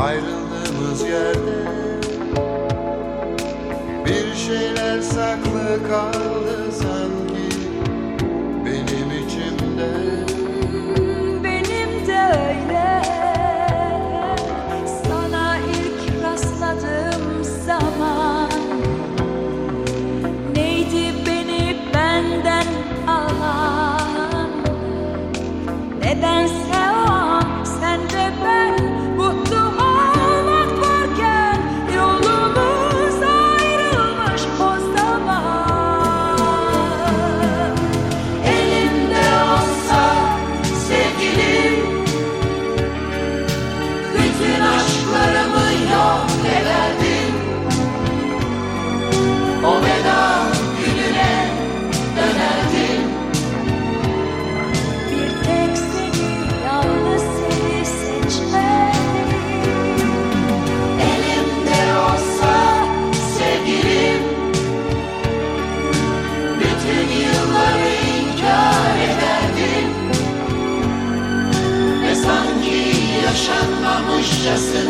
ayrıldığımız yerde Bir şeyler saklı kaldı sanki benim içimde. just